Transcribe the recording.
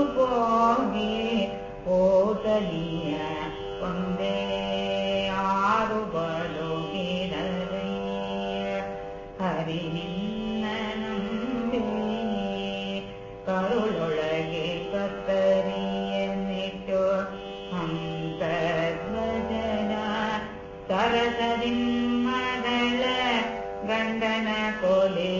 ಮೊಲೆಯನ್ನು ಹೋಗಿ ಓದಲಿಯ ಒಂದೇ ಆರು ಬಲುಗಿರಲಿ ಹರಿ ನಿನ್ನ ನಂಬಿ ಕರುಳೊಳಗೆ ಕತ್ತರಿಯನ್ನಿಟ್ಟು ಹಂಸಧ್ವಜನ ಸರಸದಿಮ್ಮಗಳ ಗಂಡನ ಕೊಲಿಸಿದೆ